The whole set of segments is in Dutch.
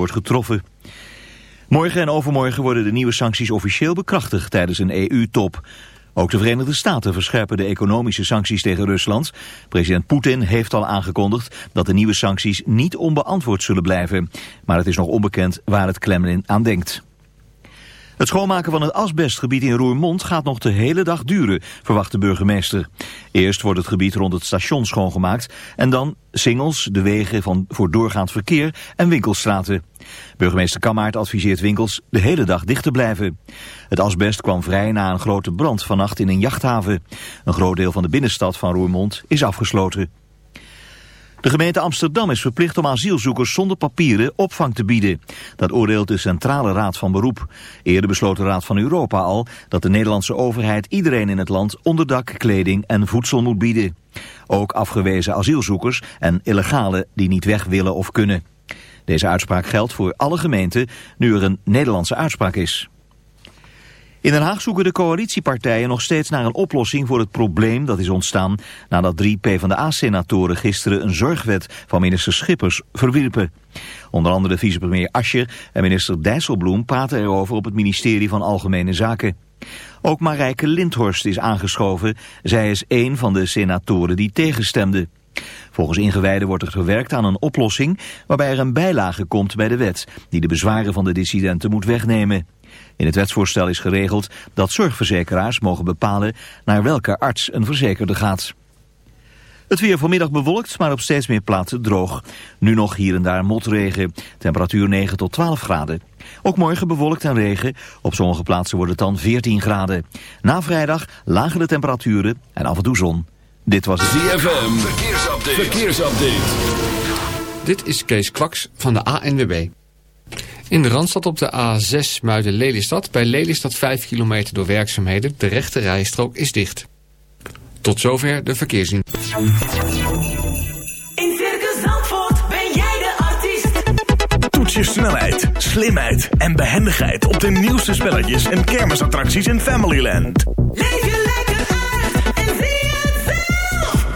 wordt getroffen. Morgen en overmorgen worden de nieuwe sancties officieel bekrachtigd tijdens een EU-top. Ook de Verenigde Staten verscherpen de economische sancties tegen Rusland. President Poetin heeft al aangekondigd dat de nieuwe sancties niet onbeantwoord zullen blijven. Maar het is nog onbekend waar het Kremlin aan denkt. Het schoonmaken van het asbestgebied in Roermond gaat nog de hele dag duren, verwacht de burgemeester. Eerst wordt het gebied rond het station schoongemaakt en dan singels, de wegen van, voor doorgaand verkeer en winkelstraten. Burgemeester Kammaert adviseert winkels de hele dag dicht te blijven. Het asbest kwam vrij na een grote brand vannacht in een jachthaven. Een groot deel van de binnenstad van Roermond is afgesloten. De gemeente Amsterdam is verplicht om asielzoekers zonder papieren opvang te bieden. Dat oordeelt de Centrale Raad van Beroep. Eerder besloot de Raad van Europa al dat de Nederlandse overheid iedereen in het land onderdak, kleding en voedsel moet bieden. Ook afgewezen asielzoekers en illegalen die niet weg willen of kunnen. Deze uitspraak geldt voor alle gemeenten nu er een Nederlandse uitspraak is. In Den Haag zoeken de coalitiepartijen nog steeds naar een oplossing voor het probleem dat is ontstaan nadat drie PvdA-senatoren gisteren een zorgwet van minister Schippers verwierpen. Onder andere vicepremier Ascher en minister Dijsselbloem praten erover op het ministerie van Algemene Zaken. Ook Marijke Lindhorst is aangeschoven. Zij is een van de senatoren die tegenstemde. Volgens ingewijden wordt er gewerkt aan een oplossing waarbij er een bijlage komt bij de wet die de bezwaren van de dissidenten moet wegnemen. In het wetsvoorstel is geregeld dat zorgverzekeraars mogen bepalen naar welke arts een verzekerde gaat. Het weer vanmiddag bewolkt, maar op steeds meer plaatsen droog. Nu nog hier en daar motregen. Temperatuur 9 tot 12 graden. Ook morgen bewolkt en regen. Op sommige plaatsen wordt het dan 14 graden. Na vrijdag lagen de temperaturen en af en toe zon. Dit was ZFM. Verkeersupdate. Verkeersupdate. Dit is Kees Kwaks van de ANWB. In de Randstad op de A6 Muiden-Lelystad. Bij Lelystad 5 kilometer door werkzaamheden. De rechte rijstrook is dicht. Tot zover de verkeerszien. In Circus Zandvoort ben jij de artiest. Toets je snelheid, slimheid en behendigheid op de nieuwste spelletjes en kermisattracties in Familyland. Leef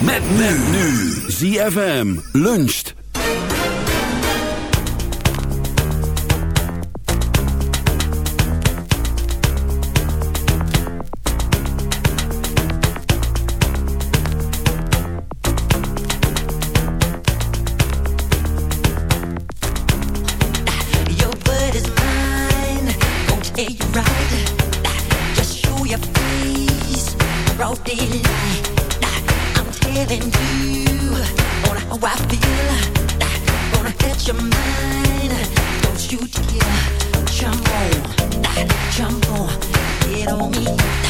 Met men nu. ZFM luncht. Right, just show your face, roll delight. Don't jump on. Jump on. Get on me.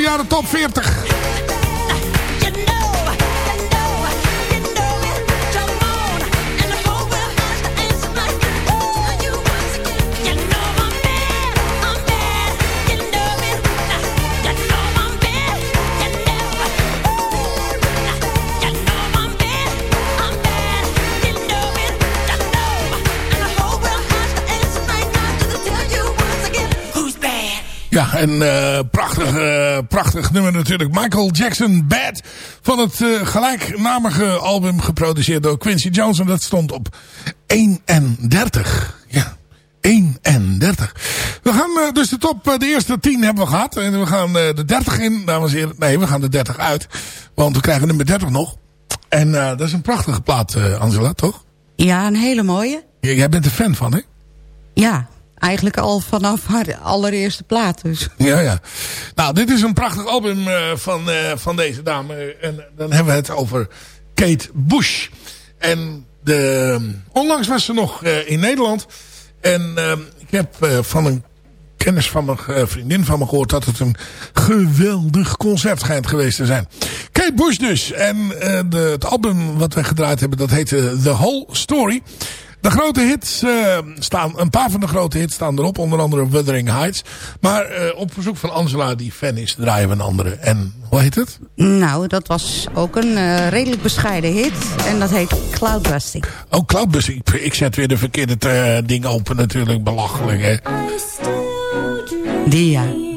Jaren top 40. En uh, prachtig, uh, prachtig nummer natuurlijk. Michael Jackson Bad. Van het uh, gelijknamige album geproduceerd door Quincy Jones. En dat stond op 31. Ja, 31. We gaan dus de top, de eerste 10 hebben we gehad. En we gaan de 30 in, dames en heren. Nee, we gaan de 30 uit. Want we krijgen nummer 30 nog. En dat is een prachtige plaat, Angela, toch? Ja, een hele mooie. jij bent er fan van, hè? Ja, Eigenlijk al vanaf haar allereerste plaat dus. Ja, ja. Nou, dit is een prachtig album uh, van, uh, van deze dame. En dan hebben we het over Kate Bush. En de, onlangs was ze nog uh, in Nederland. En ik heb van een kennis van mijn vriendin van me gehoord... dat het een geweldig concert schijnt geweest te zijn. Kate Bush dus. En het album wat wij gedraaid hebben, dat heette The Whole Story... De grote hits uh, staan, een paar van de grote hits staan erop. Onder andere Wuthering Heights. Maar uh, op verzoek van Angela, die fan is, draaien we een andere. En hoe heet het? Nou, dat was ook een uh, redelijk bescheiden hit. En dat heet Cloudbusting. Oh, Cloudbusting. Ik, ik zet weer de verkeerde ding open natuurlijk. Belachelijk, hè? Die, ja.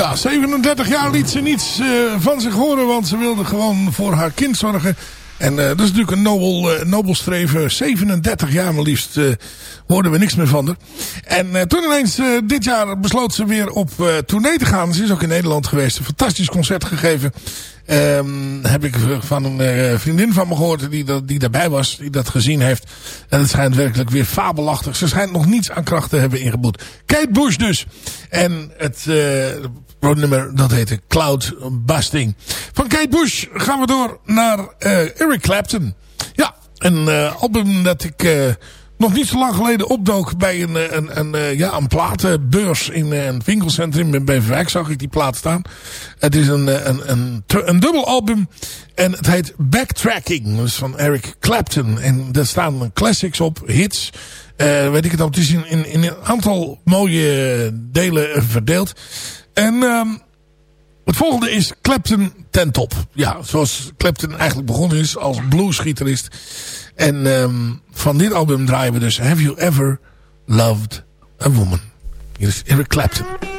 Ja, 37 jaar liet ze niets eh, van zich horen, want ze wilde gewoon voor haar kind zorgen. En eh, dat is natuurlijk een nobel, eh, nobel streven. 37 jaar maar liefst hoorden we niks meer van haar. En toen ineens dit jaar besloot ze weer op tournee te gaan. Ze is ook in Nederland geweest. Een fantastisch concert gegeven. Um, heb ik van een vriendin van me gehoord die, dat, die daarbij was. Die dat gezien heeft. En het schijnt werkelijk weer fabelachtig. Ze schijnt nog niets aan kracht te hebben ingeboet. Kate Bush dus. En het nummer dat heette Cloud Busting. Van Kate Bush gaan we door naar uh, Eric Clapton. Ja, een uh, album dat ik uh, nog niet zo lang geleden opdook bij een, een, een, ja, een platenbeurs in een winkelcentrum in Beverwijk. Zag ik die plaat staan. Het is een, een, een, een dubbel album en het heet Backtracking. Is van Eric Clapton. En daar staan classics op, hits... Uh, weet ik het al, het is in, in, in, een aantal mooie delen verdeeld. En um, het volgende is Clapton ten top. Ja, zoals Clapton eigenlijk begonnen is als bluesgitarist. En um, van dit album draaien we dus Have You Ever Loved a Woman? Hier is Eric Clapton.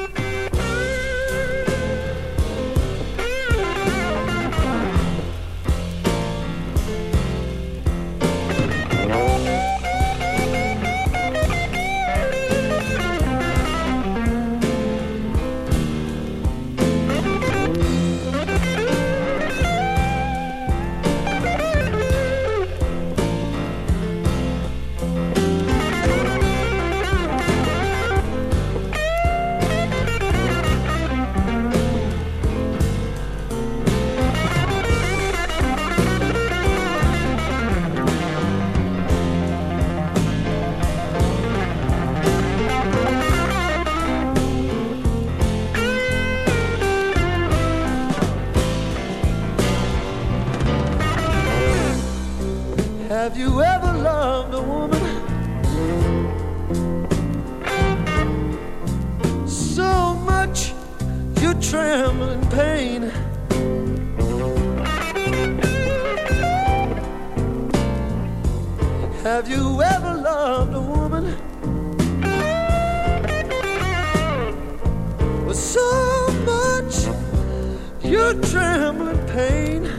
trembling pain.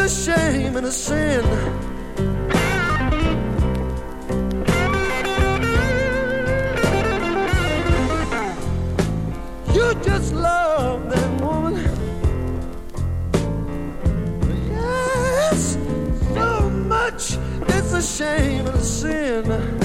It's a shame and a sin. You just love that woman. Yes, so much. It's a shame and a sin.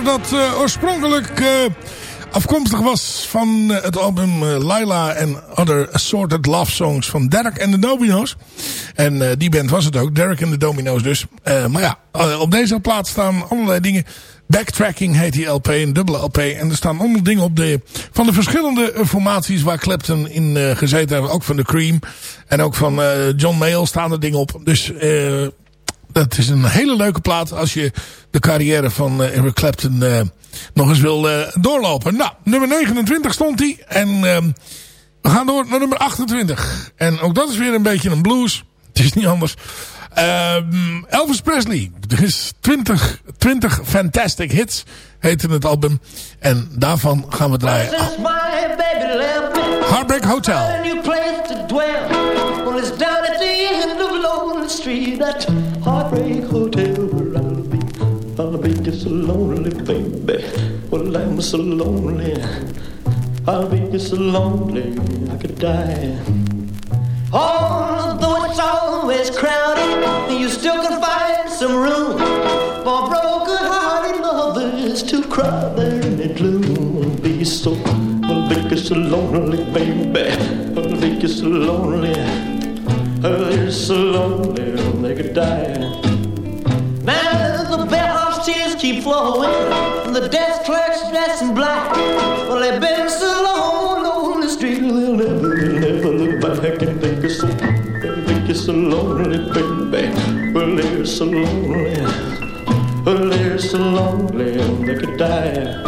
Dat eh, oorspronkelijk eh, afkomstig was van eh, het album Laila and Other Assorted Love Songs van Derek and the Dominoes. En die band was het ook, Derek and the Dominoes dus. Maar ja, op deze plaats staan allerlei dingen. Backtracking heet die LP, een dubbele LP. En er staan allemaal dingen op de, van de verschillende formaties waar Clapton in gezeten heeft. Ook van de Cream en ook van John Mayall staan er dingen op. Dus dat is een hele leuke plaat als je de carrière van eh, Eric Clapton eh, nog eens wil eh, doorlopen. Nou, nummer 29 stond hij. En ehm, we gaan door naar nummer 28. En ook dat is weer een beetje een blues. Het is niet anders. Ehm, Elvis Presley. Er is 20, 20 fantastic hits heette het album. En daarvan gaan we draaien. Heartbreak Hotel. A heartbreak hotel where I'll be. I'll be just so lonely, baby. Well, I'm so lonely. I'll be just so lonely, I could die. Although it's always crowded, you still can find some room for broken-hearted lovers to cry there in the gloom. I'll Be so, I'll be just so lonely, baby. I'll be just so lonely. I'll be so lonely, they could die. Now the bellhop's tears keep flowing, and the desk clerk's dressed in black. Well, they've been so long on the street, they'll never, never look back and think it's so, they think it's so lonely, baby. Well, they're so lonely, well, they're so lonely, they could die.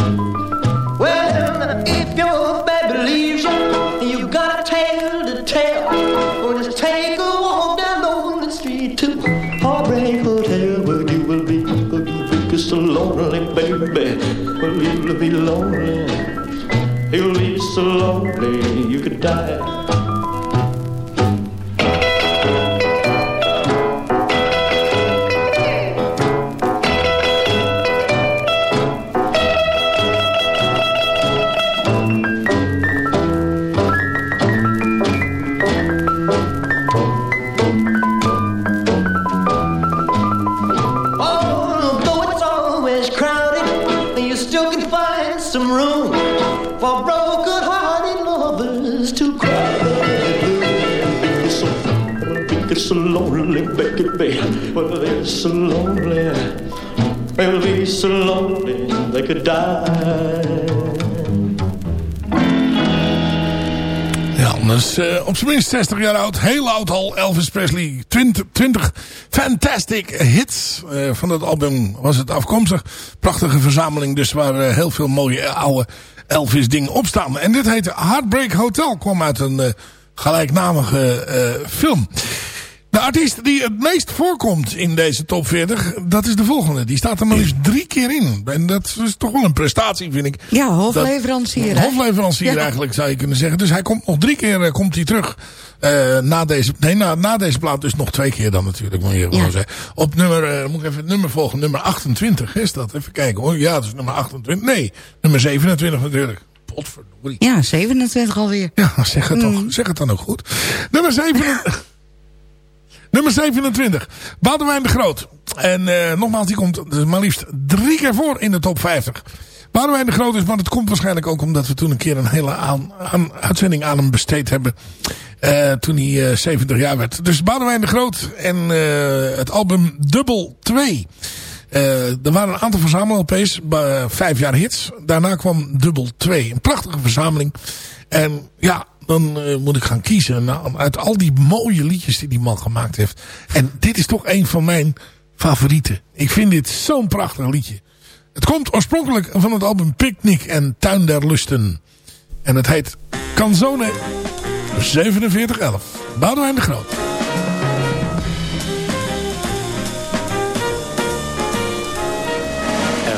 Well, if your baby leaves you street to Heartbreak Hotel where you will be. Where you will be so lonely, baby. Well, you'll be lonely. You'll be so lonely you could die. Eh, op zijn minst 60 jaar oud. Heel oud al. Elvis Presley. 20, 20 fantastic hits. Eh, van dat album was het afkomstig. Prachtige verzameling dus waar eh, heel veel mooie oude Elvis dingen op staan. En dit heette Heartbreak Hotel. Kwam uit een gelijknamige film. Artiest die het meest voorkomt in deze top 40, dat is de volgende. Die staat er maar liefst drie keer in. En dat is toch wel een prestatie, vind ik. Ja, hofleverancier. Dat- hofleverancier Ja. eigenlijk, zou je kunnen zeggen. Dus hij komt nog drie keer eh, komt hij terug. eh, na, deze, nee, na, na deze plaat dus nog twee keer dan natuurlijk, moet je gewoon Ja. zeggen. Op nummer, eh, moet ik even het nummer volgen, nummer 28 is dat. Even kijken hoor. Ja, dat is nummer 28. Nee, nummer 27 natuurlijk. Potverdorie. Ja, 27 alweer. Ja, zeg het, toch, Mm. zeg het dan ook goed. Nummer 27. Nummer 27. Boudewijn de Groot. En eh, nogmaals, die komt dus maar liefst drie keer voor in de top 50. Boudewijn de Groot is, maar het komt waarschijnlijk ook omdat we toen een keer een hele aan, aan- uitzending aan hem besteed hebben. eh, toen hij eh, 70 jaar werd. Dus Boudewijn de Groot en het album Dubbel 2. Eh, er waren een aantal verzamel-LP's, vijf jaar hits. Daarna kwam Dubbel 2. Een prachtige verzameling. En ja, dan eh, moet ik gaan kiezen nou, uit al die mooie liedjes die die man gemaakt heeft. En dit is toch een van mijn favorieten. Ik vind dit zo'n prachtig liedje. Het komt oorspronkelijk van het album Picnic en Tuin der Lusten. En het heet Canzone 4711. Boudewijn de Groot.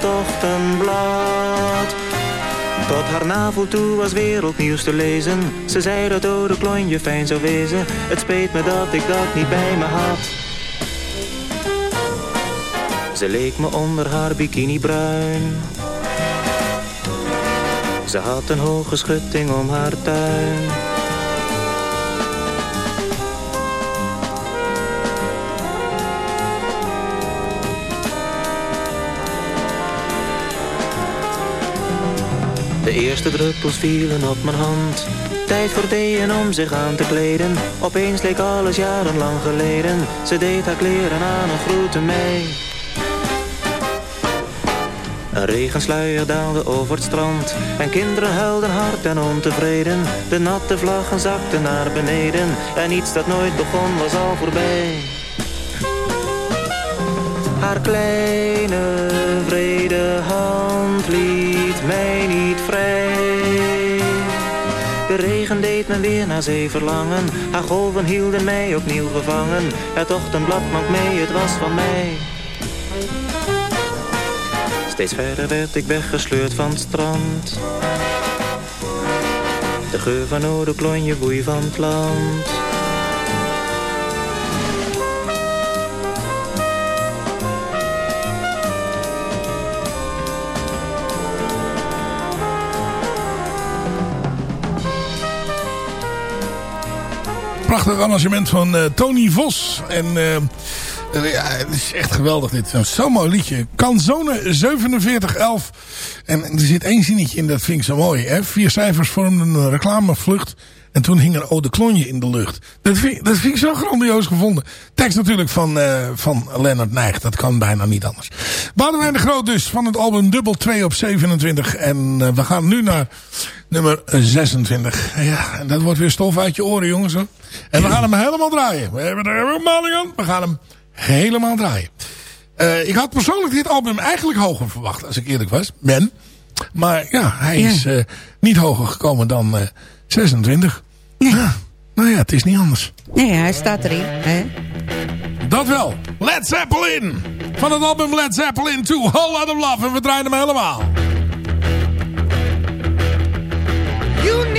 het ochtendblad tot haar navel toe was wereldnieuws te lezen Ze zei dat oude klonje fijn zou wezen Het speet me dat ik dat niet bij me had ze leek me onder haar bikini bruin. Ze had een hoge schutting om haar tuin. De eerste druppels vielen op mijn hand. Tijd voor Deen om zich aan te kleden. Opeens leek alles jarenlang geleden. Ze deed haar kleren aan en groette mij. Een regensluier daalde over het strand En kinderen huilden hard en ontevreden De natte vlaggen zakten naar beneden En iets dat nooit begon was al voorbij Haar kleine vrede hand liet deed me weer naar verlangen Haar golven hielden mij opnieuw gevangen Het ochtendblad maakt mee, het was van mij Steeds verder werd ik weggesleurd van het strand. De geur van oude klonje boei van het land. Prachtig arrangement van uh, Tony Vos. En uh, ja, het is echt geweldig dit. Zo'n mooi liedje. Canzone 4711. En er zit één zinnetje in, dat vind ik zo mooi. Hè? Vier cijfers vormden een reclamevlucht. En toen hing er Ode Klonje in de lucht. Dat vind, dat vind ik zo grandioos gevonden. Tekst natuurlijk van, uh, van Leonard Nijg. Dat kan bijna niet anders. Boudewijn de Groot dus. Van het album Dubbel 2 op 27. En uh, we gaan nu naar nummer 26. Ja, en dat wordt weer stof uit je oren jongens. Hoor. En we gaan hem helemaal draaien. We hebben er helemaal aan. We gaan hem helemaal draaien. Uh, ik had persoonlijk dit album eigenlijk hoger verwacht, als ik eerlijk was. Ben. Maar ja, hij is ja. Niet hoger gekomen dan 26. Nee. Ja, nou ja, het is niet anders. Nee, hij staat erin. Hè? Dat wel. Led Zeppelin. Van het album Led Zeppelin 2. Whole Lot of Love. En we draaien hem helemaal. You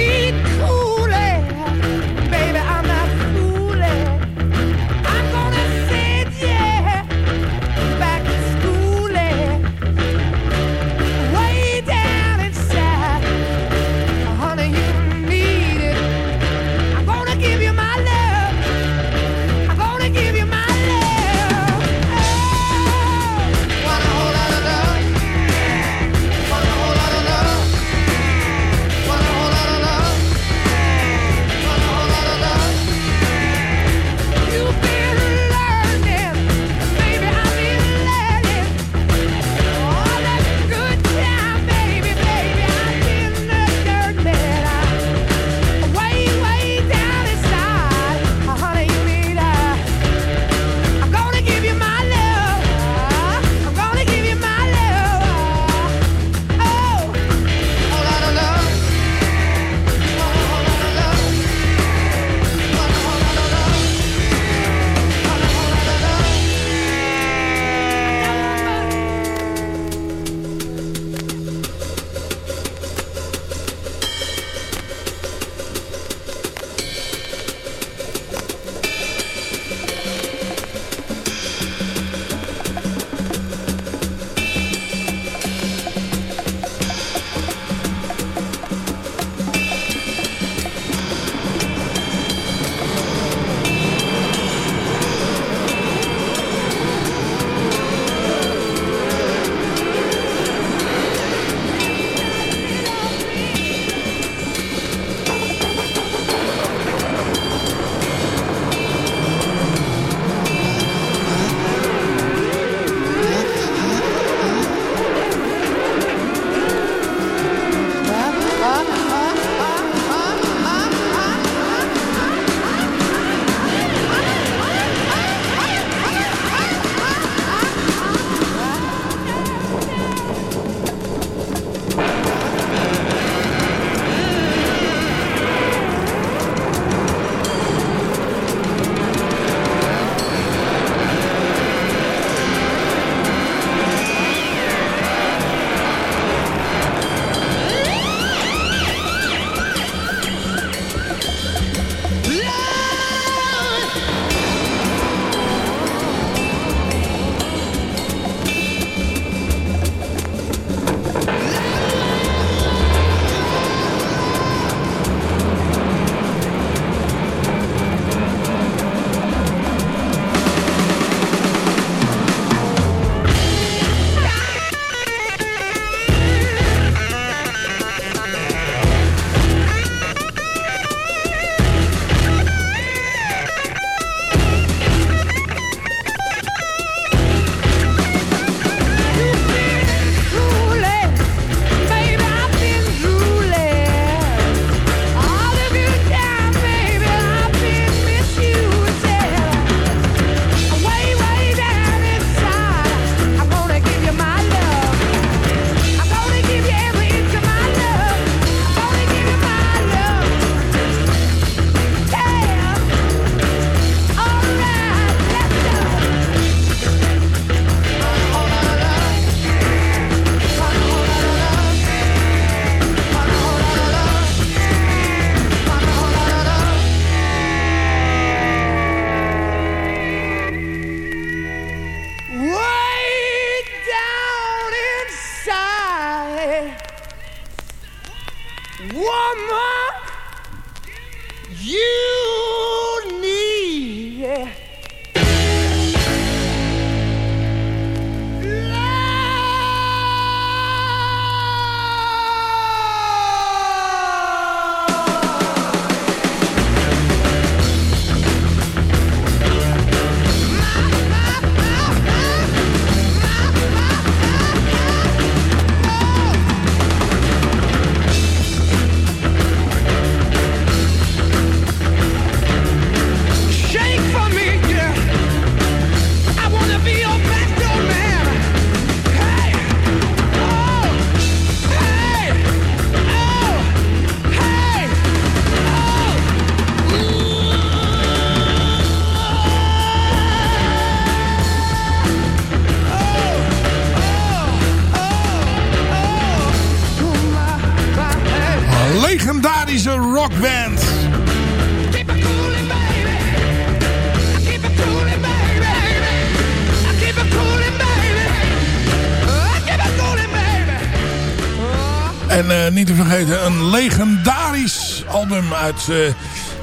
niet te vergeten, een legendarisch album uit eh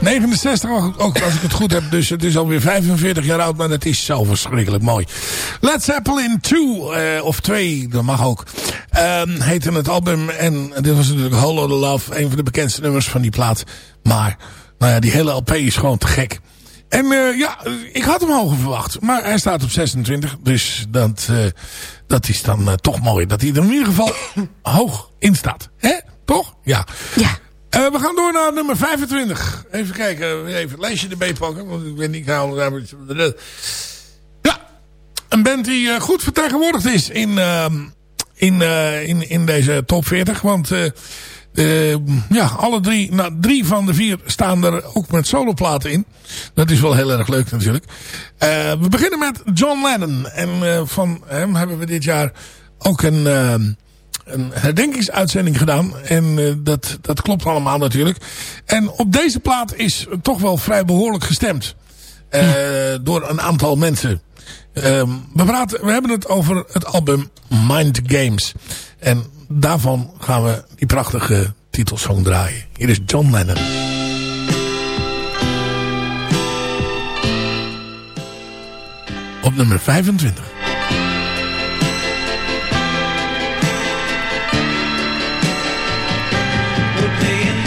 69, ook, als ik het goed heb. Dus het is alweer 45 jaar oud, maar dat is zo verschrikkelijk mooi. Led Zeppelin 2, eh, of 2, dat mag ook, ehm, heette het album. En dit was natuurlijk Whole Lotta Love, een van de bekendste nummers van die plaat. Maar, nou ja, die hele LP is gewoon te gek. En eh, ja, ik had hem hoger verwacht. Maar hij staat op 26. Dus dat, dat is dan eh, toch mooi. Dat hij er in ieder geval hoog in staat. Hè? Toch? Ja. Ja. Eh, we gaan door naar nummer 25. Even kijken. Even het lijstje erbij pakken. Want ik weet niet. Ja. Een band die eh, goed vertegenwoordigd is in, ehm, in, in, in deze top 40. Want... eh, eh, ja, alle drie, nou, drie van de vier staan er ook met soloplaten in. Dat is wel heel erg leuk natuurlijk. Eh, we beginnen met John Lennon. En eh, van hem hebben we dit jaar ook een, een herdenkingsuitzending gedaan. En eh, dat, dat klopt allemaal natuurlijk. En op deze plaat is toch wel vrij behoorlijk gestemd. eh, Door een aantal mensen. Ehm, we, praten, we hebben het over het album Mind Games. En daarvan gaan we die prachtige titelsong draaien. Hier is John Lennon. Op nummer 25. Pushing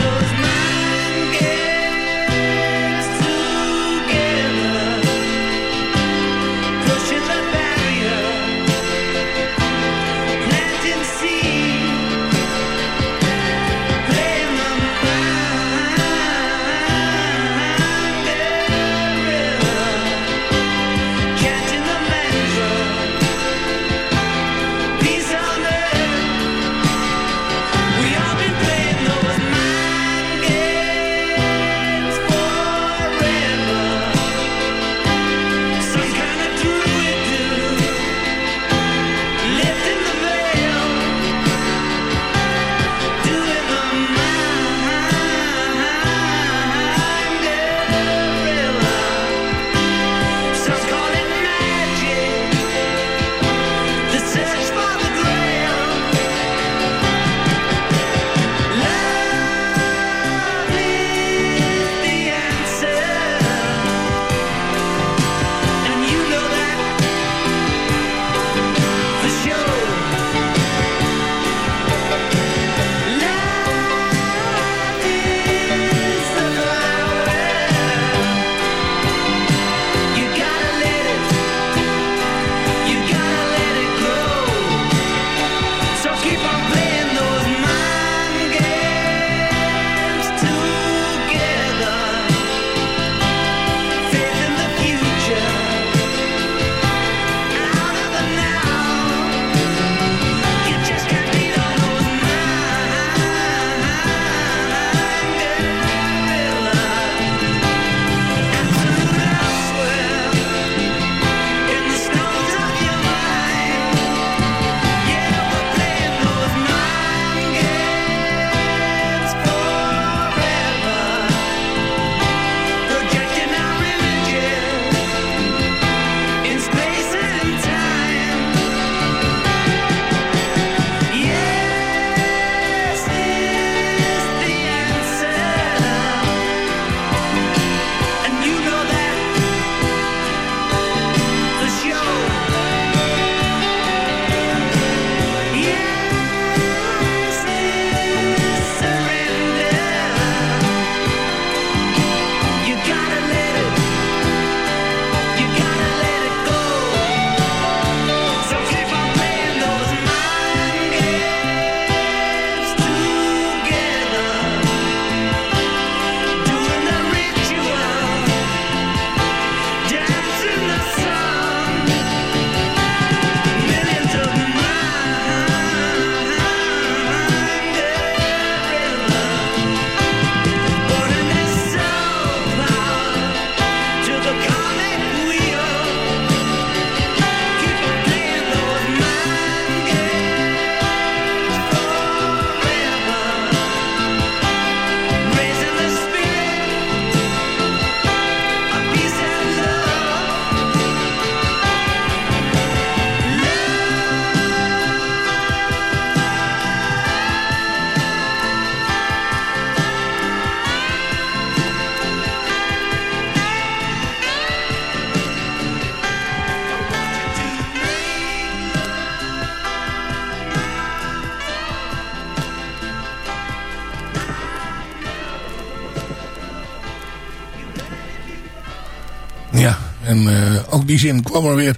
En eh, ook die zin kwam er weer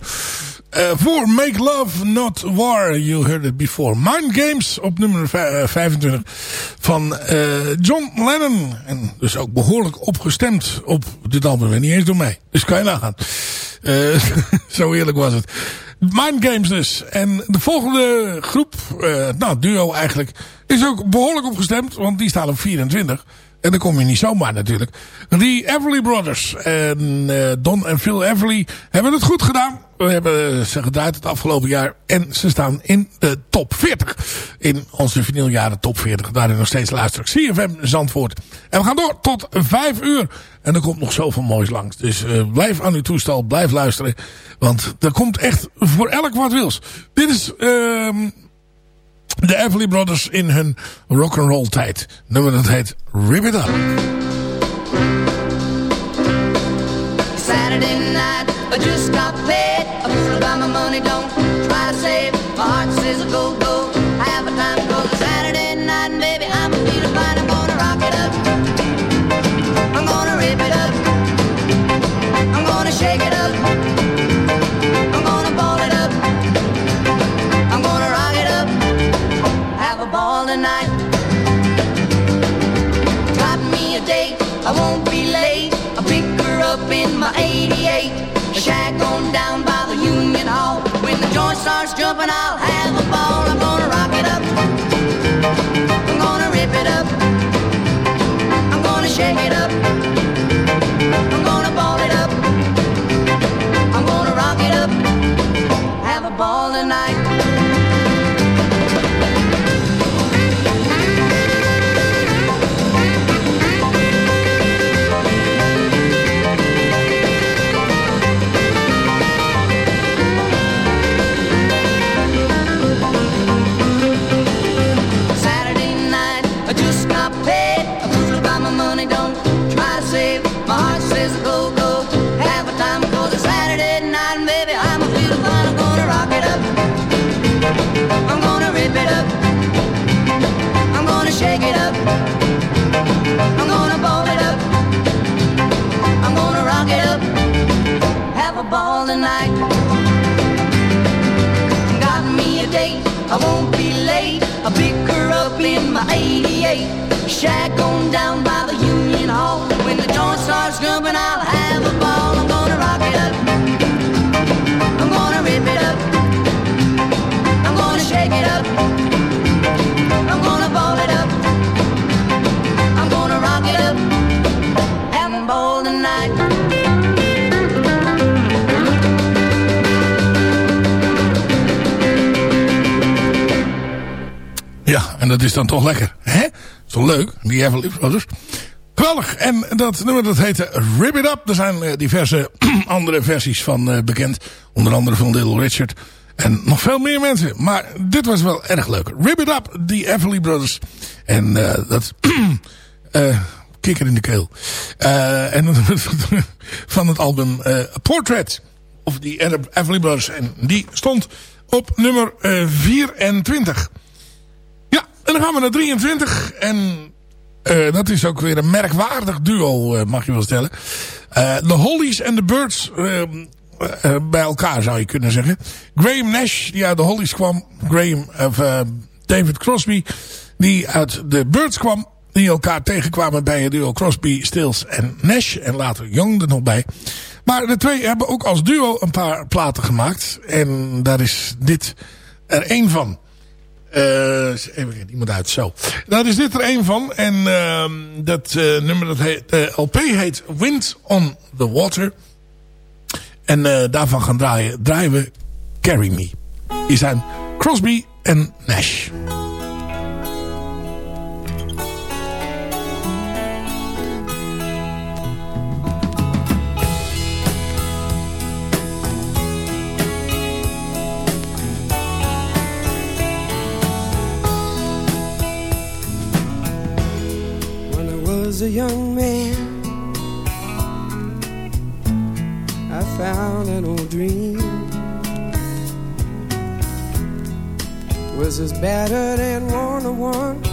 eh, voor. Make Love, Not War. You heard it before. Mind Games op nummer vij- eh, 25 van John Lennon. En dus ook behoorlijk opgestemd op dit album. En niet eens door mij. Dus kan je nagaan. Zo eerlijk was het. Mind Games dus. En de volgende groep, nou duo eigenlijk, is ook behoorlijk opgestemd. Want die staan op 24. En dan kom je niet zomaar natuurlijk. Die Everly Brothers en eh, Don en Phil Everly hebben het goed gedaan. We hebben ze gedraaid het afgelopen jaar. En ze staan in de top 40. In onze vinyljaren top 40. Daarin nog steeds luister CFM Zandvoort. En we gaan door tot 5 uur. En er komt nog zoveel moois langs. Dus eh, blijf aan uw toestel. Blijf luisteren. Want er komt echt voor elk wat wils. Dit is... ehm de Everly Brothers in hun rock'n'roll tijd. Nummer dat heet Rip It Up. Saturday night, I just got paid. I about my money, don't try to save. My heart says go, go. Down by the Union Hall. When the joint starts jumping, I'll have tonight. Got me a date, I won't be late. I'll pick her up in my 88. Shack on down by the Union en dat is dan toch lekker. Hè? Is toch leuk? Die Everly Brothers. Geweldig. En dat nummer dat heette Rip It Up. Er zijn eh, diverse andere versies van eh, bekend. Onder andere van Little Richard. En nog veel meer mensen. Maar dit was wel erg leuk. Rip It Up, die Everly Brothers. En eh, dat... kikker in de keel. Eh, en van het album Portrait. Of die Everly Brothers. En die stond op nummer eh, 24. En dan gaan we naar 23. En eh, dat is ook weer een merkwaardig duo, eh, mag je wel stellen. Eh, De Hollies en de Birds eh, eh, bij elkaar zou je kunnen zeggen. Graham Nash, die uit de Hollies kwam. Graham, of eh, David Crosby, die uit de Birds kwam. Die elkaar tegenkwamen bij het duo Crosby, Stills en Nash. En later Young er nog bij. Maar de twee hebben ook als duo een paar platen gemaakt. En daar is dit er één van. Eh, even kijken, iemand uit. Zo. Daar is dit er één van. En ehm, dat eh, nummer, dat heet, de LP heet Wind on the Water. En eh, daarvan gaan draaien, draaien we Carry Me. Die zijn Crosby en Nash. Was a young man, I found an old dream. it Was as better than one on one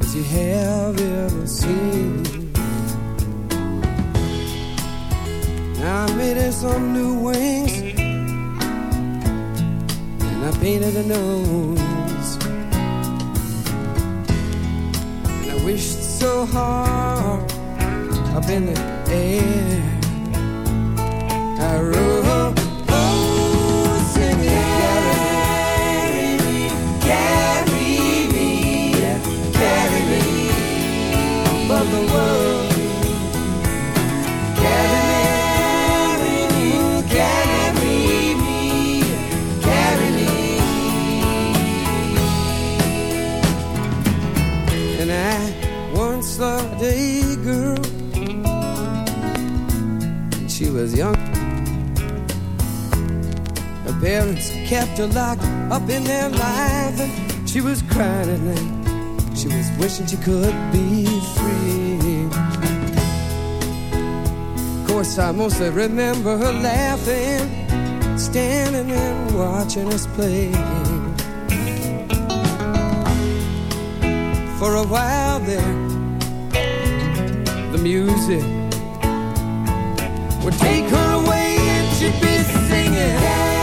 as you have ever seen. Now I made her some new wings. And I painted a nose. Wished so hard up in the air. I up in their life, and she was crying at night. She was wishing she could be free. Of course, I mostly remember her laughing, standing and watching us play. For a while there, the music would take her away and she'd be singing.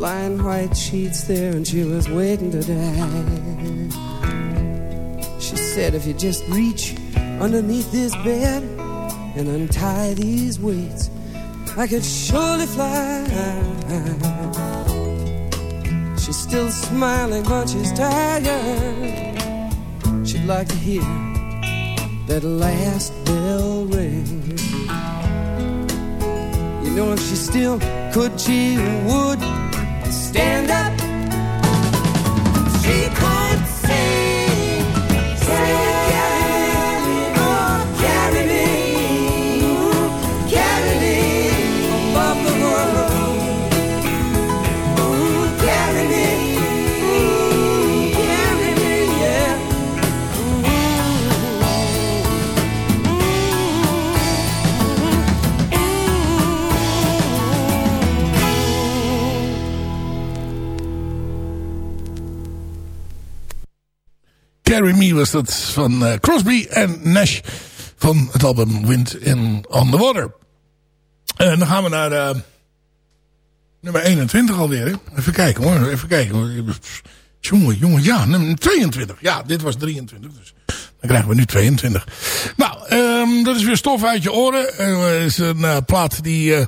Lying white sheets there and she was waiting to die. Said, if you just reach underneath this bed and untie these weights, I could surely fly. She's still smiling, but she's tired. She'd like to hear that last bell ring. You know, if she still could, she would stand up. She Carry was dat van eh, Crosby en Nash van het album Wind in On The Water. En dan gaan we naar eh, nummer 21 alweer. Hè? Even kijken hoor, even kijken. Jongen, jongen, ja, nummer 22. Ja, dit was 23, dus dan krijgen we nu 22. Nou, ehm, dat is weer stof uit je oren. Uh, is een eh, plaat die eh,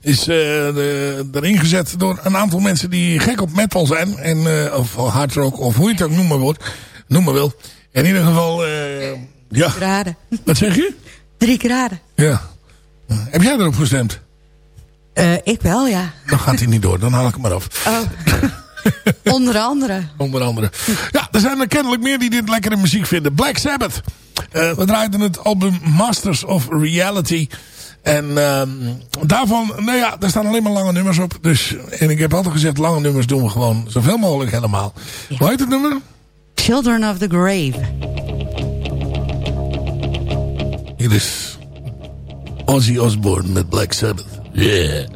is eh, de- erin gezet door een aantal mensen die gek op metal zijn. En, eh, of hard rock, of hoe je het ook noemen, wordt, noemen wil. In ieder geval, eh, ja. Graden. Wat zeg je? Drie graden. Ja. Heb jij erop gestemd? Eh, ik wel, ja. Dan gaat hij niet door, dan haal ik hem maar af. Oh. Onder andere. Onder andere. Ja, er zijn er kennelijk meer die dit lekkere muziek vinden. Black Sabbath. Eh, we draaiden het album Masters of Reality. En ehm, daarvan, nou ja, daar staan alleen maar lange nummers op. Dus, en ik heb altijd gezegd, lange nummers doen we gewoon zoveel mogelijk helemaal. Hoe heet het nummer? Children of the Grave. Hier is Ozzy Osbourne met Black Sabbath. Yeah.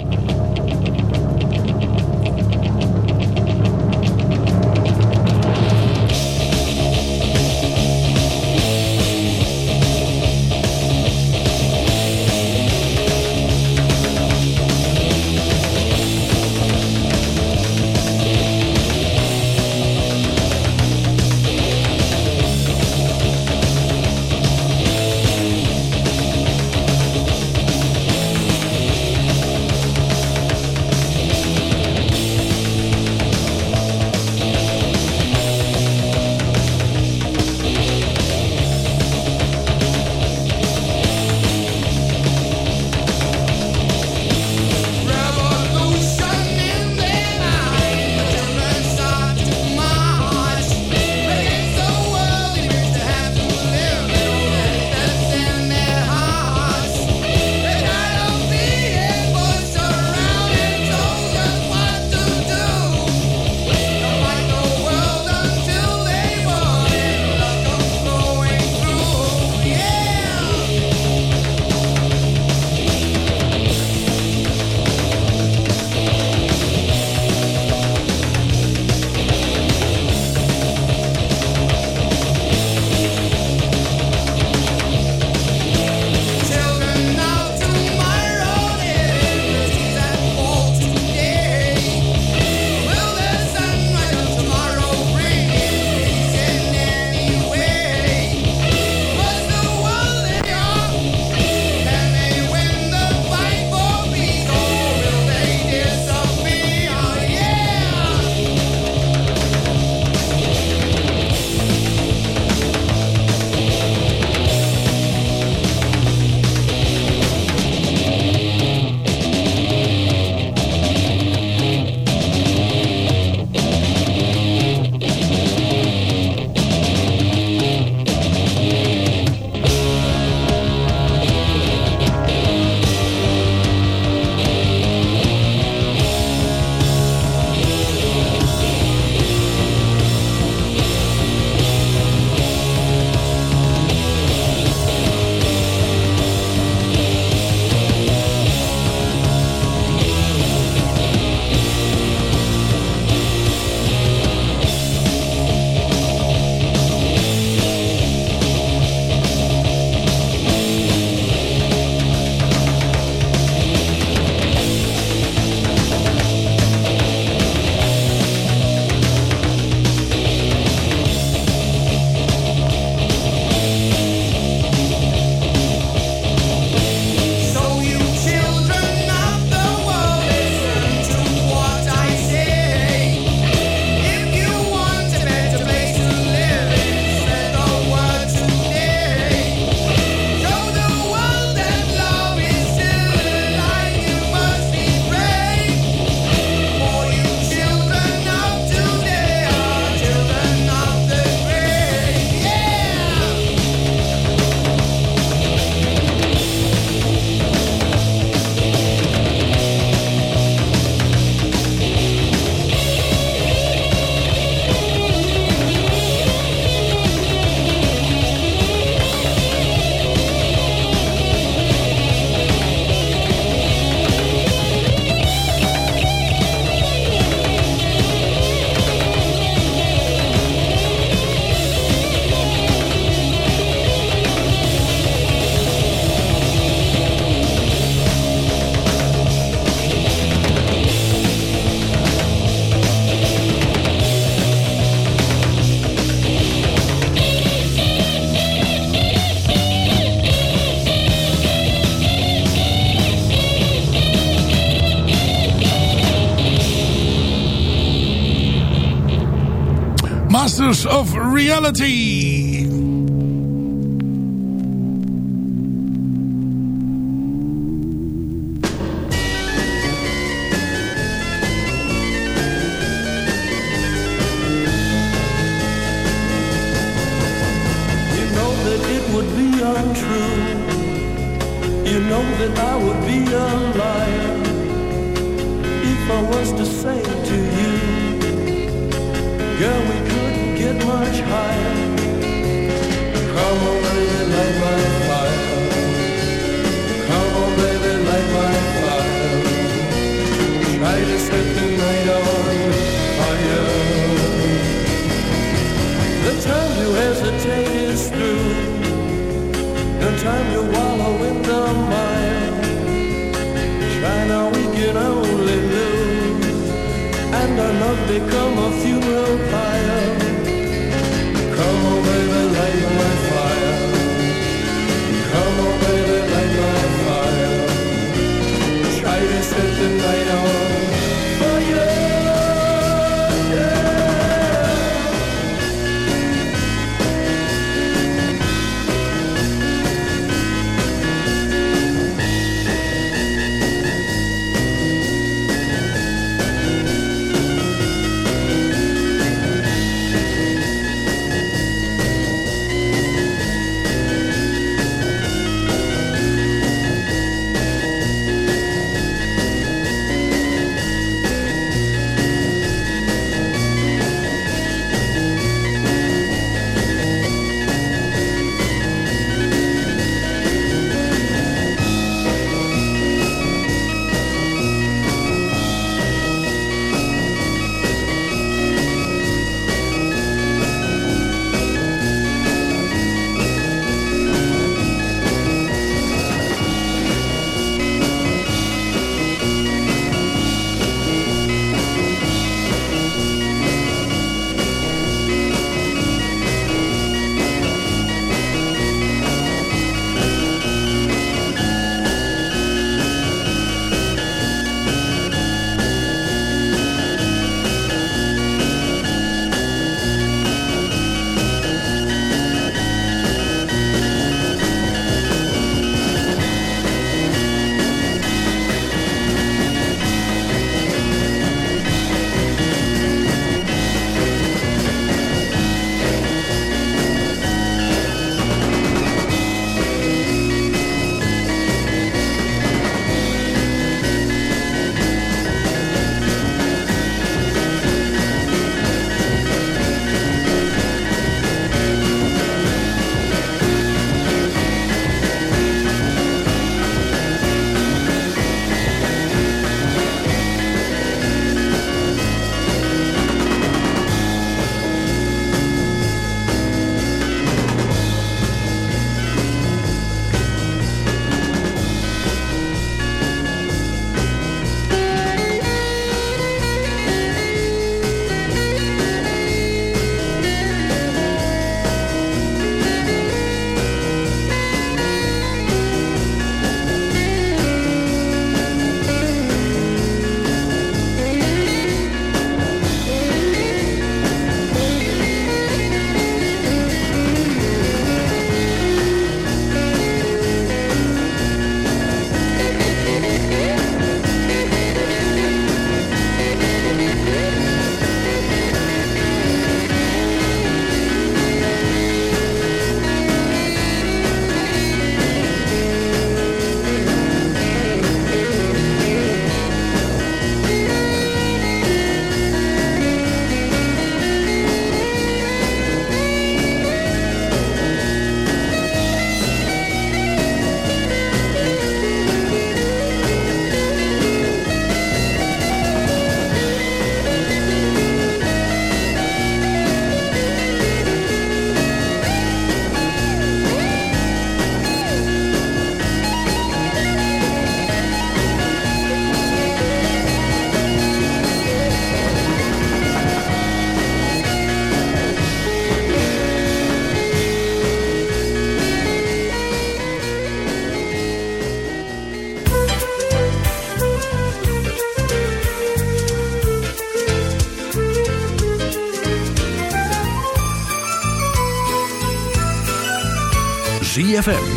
Of Reality.